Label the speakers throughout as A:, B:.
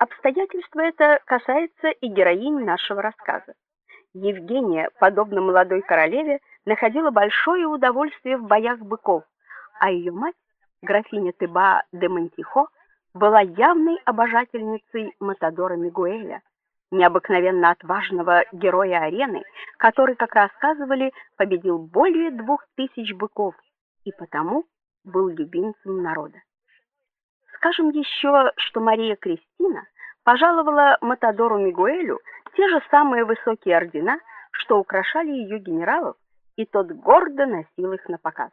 A: Обстоятельство это касается и героини нашего рассказа. Евгения, подобно молодой королеве, находила большое удовольствие в боях быков, а ее мать, графиня Теба де Монтихо, была явной обожательницей матадора Мигуэля, необыкновенно отважного героя арены, который, как рассказывали, победил более двух тысяч быков и потому был любимцем народа. Скажем еще, что Мария Кристина пожаловала матадору Мигуэлю те же самые высокие ордена, что украшали ее генералов, и тот гордо носил их на показ.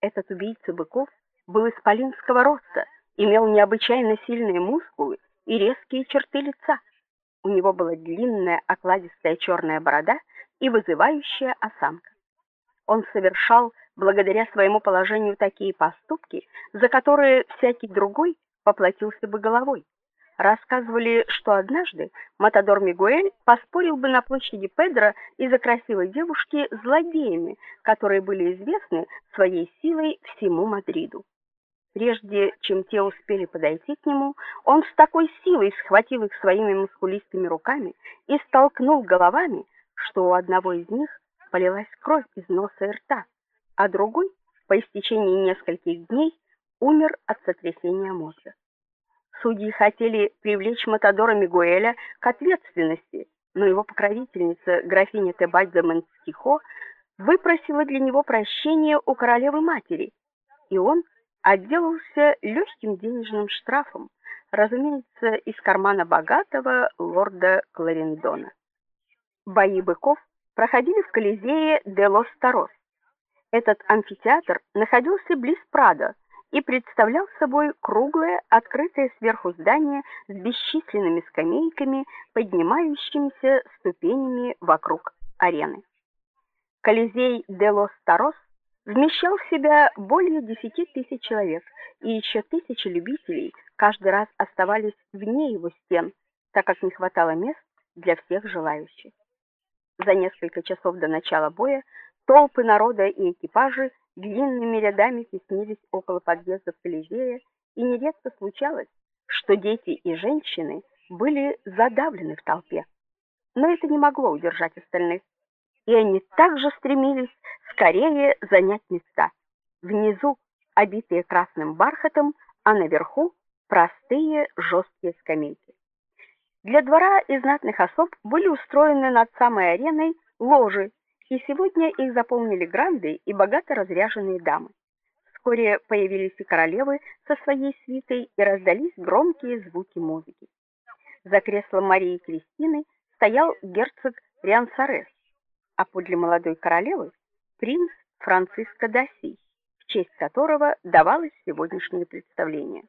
A: Этот убийца быков был исполинского роста, имел необычайно сильные мускулы и резкие черты лица. У него была длинная окладистая черная борода и вызывающая осанка. Он совершал благодаря своему положению такие поступки, за которые всякий другой поплатился бы головой. Рассказывали, что однажды матадор Мигуэль поспорил бы на площади Педро из-за красивой девушки с злодеями, которые были известны своей силой всему Мадриду. Прежде чем те успели подойти к нему, он с такой силой схватил их своими мускулистыми руками и столкнул головами, что у одного из них полилась кровь из носа и рта, а другой по истечении нескольких дней умер от сотрясения мозга. Судьи хотели привлечь матадора Мигуэля к ответственности, но его покровительница графиня Тебаль де Монтихо выпросила для него прощения у королевы матери, и он отделался легким денежным штрафом, разумеется, из кармана богатого лорда Кларендона. Бои быков проходили в Колизее де лос Тарос. Этот амфитеатр находился близ Прадо и представлял собой круглое, открытое сверху здание с бесчисленными скамейками, поднимающимися ступенями вокруг арены. Колизей де лос Тарос вмещал в себя более 10 тысяч человек, и еще тысячи любителей каждый раз оставались вне его стен, так как не хватало мест для всех желающих. За несколько часов до начала боя толпы народа и экипажи длинными рядами теснились около подъездов Колизея, и нередко случалось, что дети и женщины были задавлены в толпе. Но это не могло удержать остальных, и они также стремились скорее занять места. Внизу обитые красным бархатом, а наверху простые жесткие скамейки. Для двора и знатных особ были устроены над самой ареной ложи, и сегодня их заполнили гранды и богато разряженные дамы. Вскоре появились и королевы со своей свитой, и раздались громкие звуки музыки. За креслом Марии Кристины стоял герцог Риансарес, а подле молодой королевы принц Франциско Даси, в честь которого давалось сегодняшнее представление.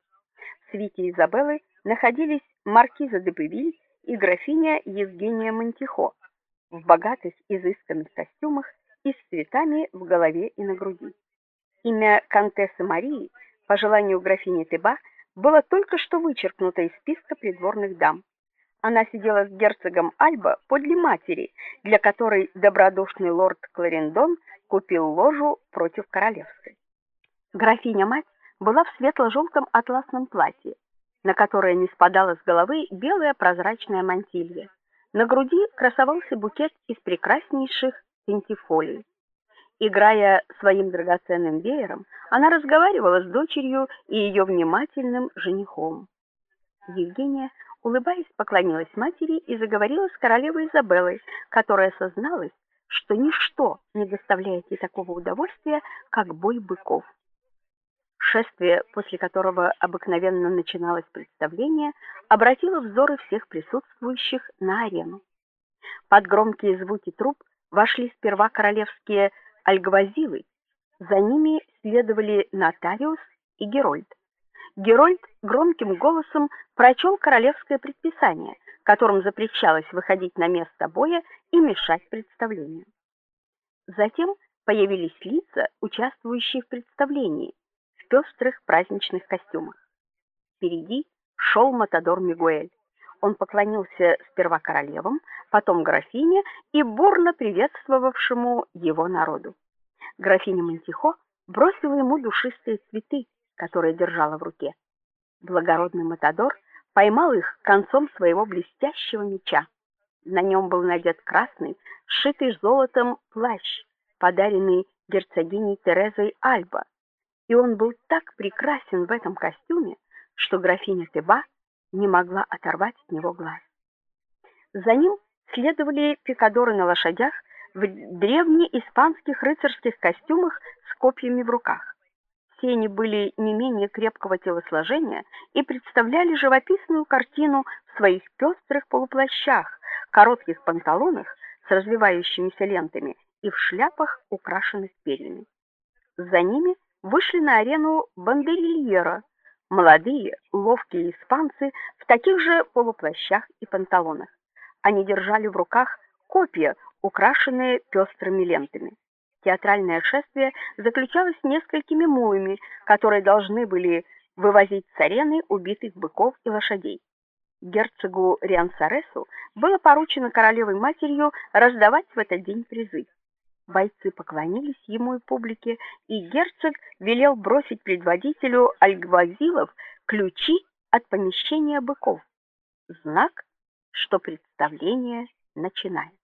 A: В свите Изабеллы находились маркиза де Бевиль и графиня Евгения Монтихо в богатых изысканных костюмах и с цветами в голове и на груди. Имя контессы Марии, по желанию графини Теба, было только что вычеркнуто из списка придворных дам. Она сидела с герцогом Альба подле матери, для которой добродушный лорд Кларендон купил ложу против королевской. Графиня-мать была в светло желтом атласном платье, на которое не спадала с головы белая прозрачная мантилья. На груди красовался букет из прекраснейших пентифолий. Играя своим драгоценным веером, она разговаривала с дочерью и ее внимательным женихом. Евгения улыбаясь, поклонилась матери и заговорила с королевой Изабеллой, которая созналась, что ничто не доставляет ей такого удовольствия, как бой быков. Шествие, после которого обыкновенно начиналось представление, обратило взоры всех присутствующих на арену. Под громкие звуки труб вошли сперва королевские альгвазилы, за ними следовали нотариус и герольд. Герольд громким голосом прочел королевское предписание, которым запрещалось выходить на место боя и мешать представлению. Затем появились лица, участвующие в представлении, пестрых праздничных костюмах. Впереди шел матадор Мигуэль. Он поклонился сперва королевам, потом графине и бурно приветствовавшему его народу. Графиня Монтихо бросила ему душистые цветы, которое держала в руке. Благородный матадор поймал их концом своего блестящего меча. На нем был надет красный, сшитый золотом плащ, подаренный герцогиней Терезой Альба. И он был так прекрасен в этом костюме, что графиня Теба не могла оторвать от него глаз. За ним следовали пикадоры на лошадях в древнеиспанских рыцарских костюмах с копьями в руках. Все они были не менее крепкого телосложения и представляли живописную картину в своих пестрых полуплащах, коротких панталонах с развивающимися лентами и в шляпах, украшенных перьями. За ними вышли на арену бандерильера, молодые, ловкие испанцы в таких же полуплащах и панталонах. Они держали в руках копья, украшенные пестрыми лентами. Театральное шествие заключалось несколькими мулами, которые должны были вывозить с арены убитых быков и лошадей. Герцогу Риансаресу было поручено королевой матерью раздавать в этот день призы. Бойцы поклонились ему и публике, и герцог велел бросить предводителю альгвазилов ключи от помещения быков. Знак, что представление начинается.